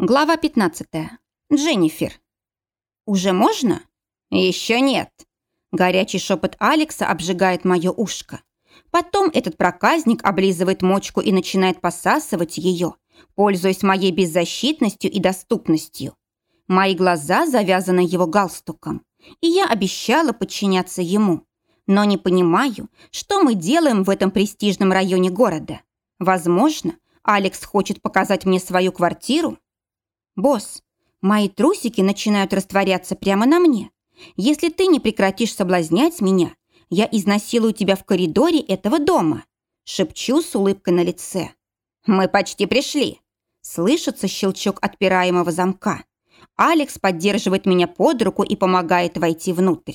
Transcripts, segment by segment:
Глава 15. Дженнифер. «Уже можно?» «Еще нет». Горячий шепот Алекса обжигает мое ушко. Потом этот проказник облизывает мочку и начинает посасывать ее, пользуясь моей беззащитностью и доступностью. Мои глаза завязаны его галстуком, и я обещала подчиняться ему. Но не понимаю, что мы делаем в этом престижном районе города. Возможно, Алекс хочет показать мне свою квартиру, «Босс, мои трусики начинают растворяться прямо на мне. Если ты не прекратишь соблазнять меня, я изнасилую тебя в коридоре этого дома», шепчу с улыбкой на лице. «Мы почти пришли», слышится щелчок отпираемого замка. Алекс поддерживает меня под руку и помогает войти внутрь.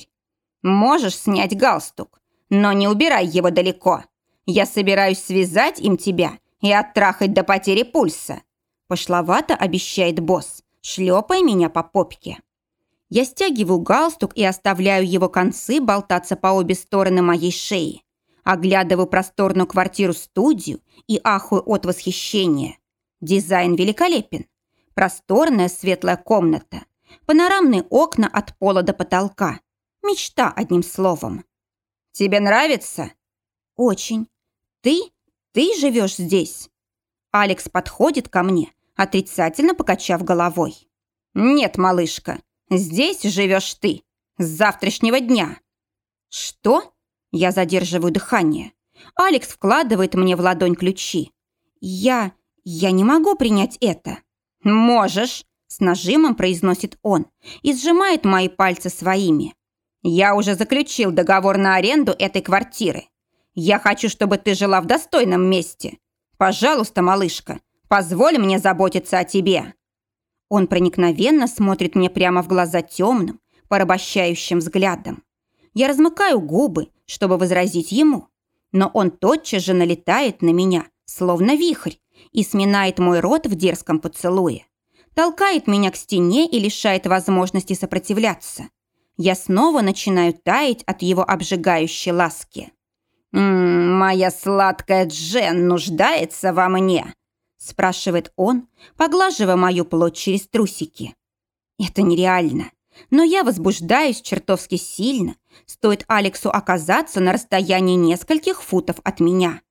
«Можешь снять галстук, но не убирай его далеко. Я собираюсь связать им тебя и оттрахать до потери пульса. Пошловато обещает босс, шлепая меня по попке. Я стягиваю галстук и оставляю его концы болтаться по обе стороны моей шеи. Оглядываю просторную квартиру-студию и ахую от восхищения. Дизайн великолепен. Просторная светлая комната. Панорамные окна от пола до потолка. Мечта, одним словом. «Тебе нравится?» «Очень. Ты? Ты живешь здесь?» Алекс подходит ко мне, отрицательно покачав головой. «Нет, малышка, здесь живешь ты. С завтрашнего дня». «Что?» Я задерживаю дыхание. Алекс вкладывает мне в ладонь ключи. «Я... я не могу принять это». «Можешь», — с нажимом произносит он и сжимает мои пальцы своими. «Я уже заключил договор на аренду этой квартиры. Я хочу, чтобы ты жила в достойном месте. Пожалуйста, малышка, Позволь мне заботиться о тебе». Он проникновенно смотрит мне прямо в глаза темным, порабощающим взглядом. Я размыкаю губы, чтобы возразить ему, но он тотчас же налетает на меня, словно вихрь, и сминает мой рот в дерзком поцелуе. Толкает меня к стене и лишает возможности сопротивляться. Я снова начинаю таять от его обжигающей ласки. «М -м, «Моя сладкая Джен нуждается во мне», спрашивает он, поглаживая мою плоть через трусики. Это нереально. Но я возбуждаюсь чертовски сильно, стоит Алексу оказаться на расстоянии нескольких футов от меня.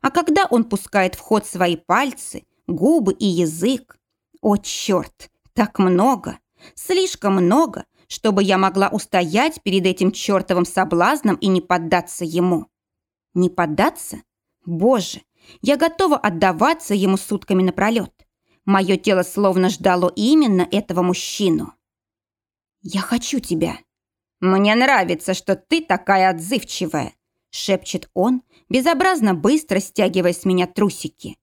А когда он пускает в ход свои пальцы, губы и язык... О, черт, так много, слишком много, чтобы я могла устоять перед этим чертовым соблазном и не поддаться ему. Не поддаться? Боже, я готова отдаваться ему сутками напролет. Мое тело словно ждало именно этого мужчину. «Я хочу тебя». «Мне нравится, что ты такая отзывчивая», шепчет он, безобразно быстро стягивая с меня трусики.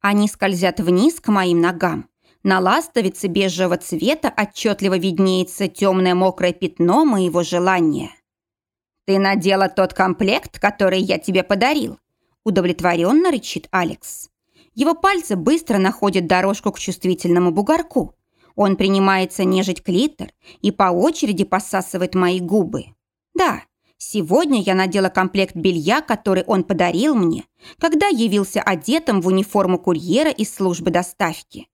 Они скользят вниз к моим ногам. На ластовице бежевого цвета отчетливо виднеется темное мокрое пятно моего желания. «Ты надела тот комплект, который я тебе подарил?» Удовлетворенно рычит Алекс. Его пальцы быстро находят дорожку к чувствительному бугорку. Он принимается нежить клитор и по очереди посасывает мои губы. Да, сегодня я надела комплект белья, который он подарил мне, когда явился одетым в униформу курьера из службы доставки.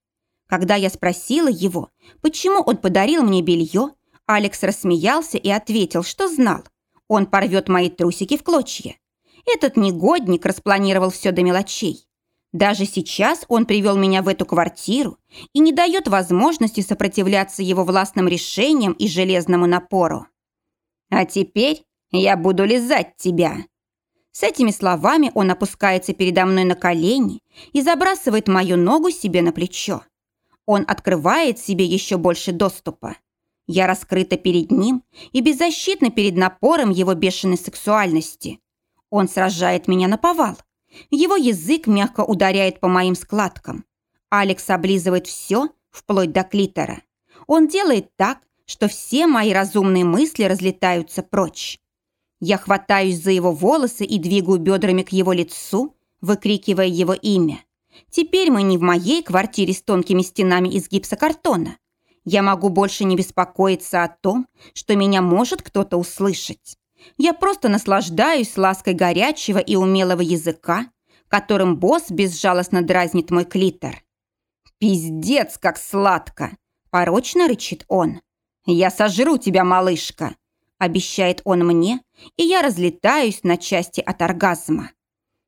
Когда я спросила его, почему он подарил мне белье, Алекс рассмеялся и ответил, что знал. Он порвет мои трусики в клочья. Этот негодник распланировал все до мелочей. Даже сейчас он привел меня в эту квартиру и не дает возможности сопротивляться его властным решениям и железному напору. «А теперь я буду лизать тебя». С этими словами он опускается передо мной на колени и забрасывает мою ногу себе на плечо. Он открывает себе еще больше доступа. Я раскрыта перед ним и беззащитна перед напором его бешеной сексуальности. Он сражает меня на повал. Его язык мягко ударяет по моим складкам. Алекс облизывает все, вплоть до клитора. Он делает так, что все мои разумные мысли разлетаются прочь. Я хватаюсь за его волосы и двигаю бедрами к его лицу, выкрикивая его имя. Теперь мы не в моей квартире с тонкими стенами из гипсокартона. Я могу больше не беспокоиться о том, что меня может кто-то услышать. Я просто наслаждаюсь лаской горячего и умелого языка, которым босс безжалостно дразнит мой клитор. «Пиздец, как сладко!» – порочно рычит он. «Я сожру тебя, малышка!» – обещает он мне, и я разлетаюсь на части от оргазма.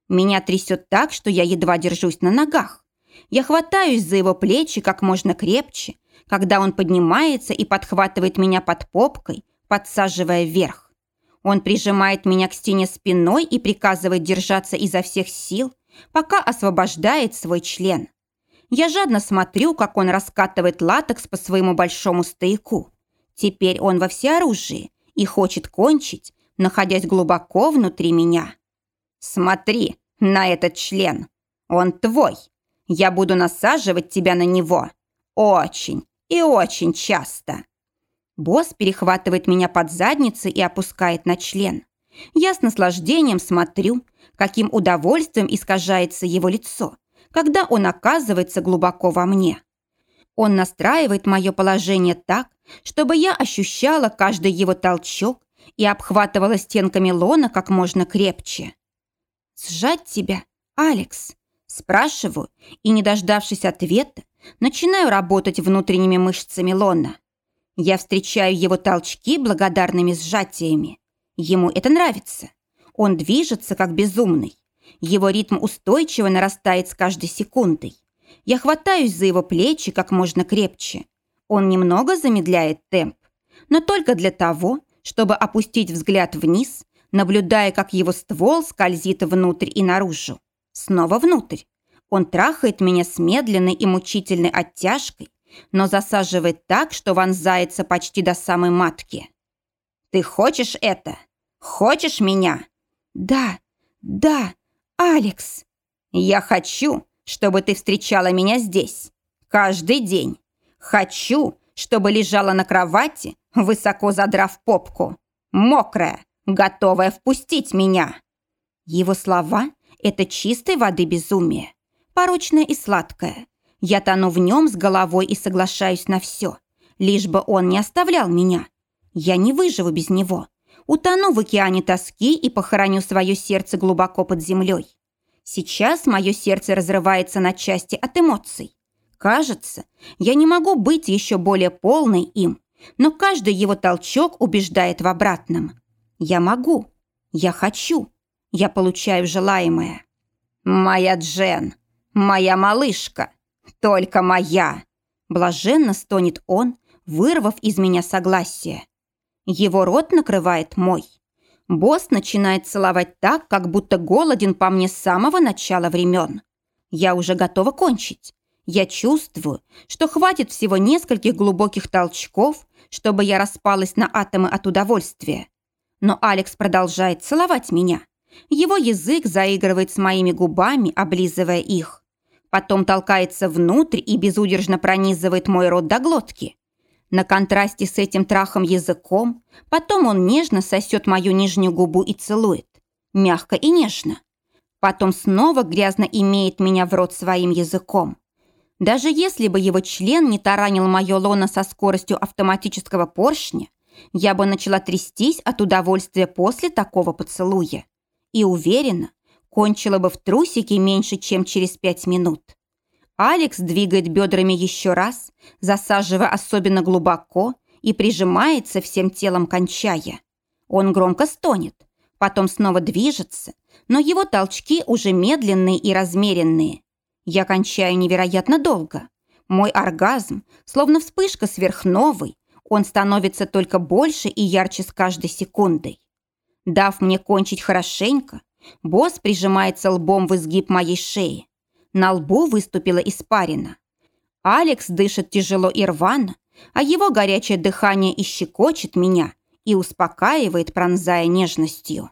Меня трясет так, что я едва держусь на ногах. Я хватаюсь за его плечи как можно крепче, когда он поднимается и подхватывает меня под попкой, подсаживая вверх. Он прижимает меня к стене спиной и приказывает держаться изо всех сил, пока освобождает свой член. Я жадно смотрю, как он раскатывает латекс по своему большому стояку. Теперь он во всеоружии и хочет кончить, находясь глубоко внутри меня. «Смотри на этот член. Он твой. Я буду насаживать тебя на него. Очень и очень часто». Босс перехватывает меня под задницей и опускает на член. Я с наслаждением смотрю, каким удовольствием искажается его лицо, когда он оказывается глубоко во мне. Он настраивает мое положение так, чтобы я ощущала каждый его толчок и обхватывала стенками лона как можно крепче. «Сжать тебя, Алекс?» Спрашиваю и, не дождавшись ответа, начинаю работать внутренними мышцами лона. Я встречаю его толчки благодарными сжатиями. Ему это нравится. Он движется, как безумный. Его ритм устойчиво нарастает с каждой секундой. Я хватаюсь за его плечи как можно крепче. Он немного замедляет темп, но только для того, чтобы опустить взгляд вниз, наблюдая, как его ствол скользит внутрь и наружу. Снова внутрь. Он трахает меня с медленной и мучительной оттяжкой, но засаживает так, что вонзается почти до самой матки. «Ты хочешь это? Хочешь меня?» «Да, да, Алекс!» «Я хочу, чтобы ты встречала меня здесь. Каждый день. Хочу, чтобы лежала на кровати, высоко задрав попку. Мокрая, готовая впустить меня». Его слова – это чистой воды безумие. Порочное и сладкое. Я тону в нем с головой и соглашаюсь на все. Лишь бы он не оставлял меня. Я не выживу без него. Утону в океане тоски и похороню свое сердце глубоко под землей. Сейчас мое сердце разрывается на части от эмоций. Кажется, я не могу быть еще более полной им, но каждый его толчок убеждает в обратном. Я могу, я хочу, я получаю желаемое. «Моя Джен, моя малышка, только моя!» Блаженно стонет он, вырвав из меня согласие. Его рот накрывает мой. Босс начинает целовать так, как будто голоден по мне с самого начала времен. Я уже готова кончить. Я чувствую, что хватит всего нескольких глубоких толчков, чтобы я распалась на атомы от удовольствия. Но Алекс продолжает целовать меня. Его язык заигрывает с моими губами, облизывая их. Потом толкается внутрь и безудержно пронизывает мой рот до глотки. На контрасте с этим трахом языком, потом он нежно сосет мою нижнюю губу и целует. Мягко и нежно. Потом снова грязно имеет меня в рот своим языком. Даже если бы его член не таранил мое лоно со скоростью автоматического поршня, я бы начала трястись от удовольствия после такого поцелуя. И уверена, кончила бы в трусике меньше, чем через пять минут. Алекс двигает бедрами еще раз, засаживая особенно глубоко и прижимается всем телом, кончая. Он громко стонет, потом снова движется, но его толчки уже медленные и размеренные. Я кончаю невероятно долго. Мой оргазм, словно вспышка сверхновой, он становится только больше и ярче с каждой секундой. Дав мне кончить хорошенько, босс прижимается лбом в изгиб моей шеи. На лбу выступила испарина. Алекс дышит тяжело и рвано, а его горячее дыхание ищекочет меня и успокаивает, пронзая нежностью.